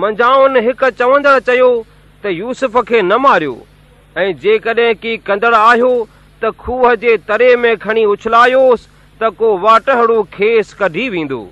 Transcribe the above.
منجهائن هڪ چوندڙ چيو ته يوسف کي نه ماريو. ۽ جيڪڏهن ڪه ڪندڙ آهيو ته کوهه جي تري ۾ کڻي اڇلايوس ته ڪو واٽهڙو کيس ڪڍي ويندو.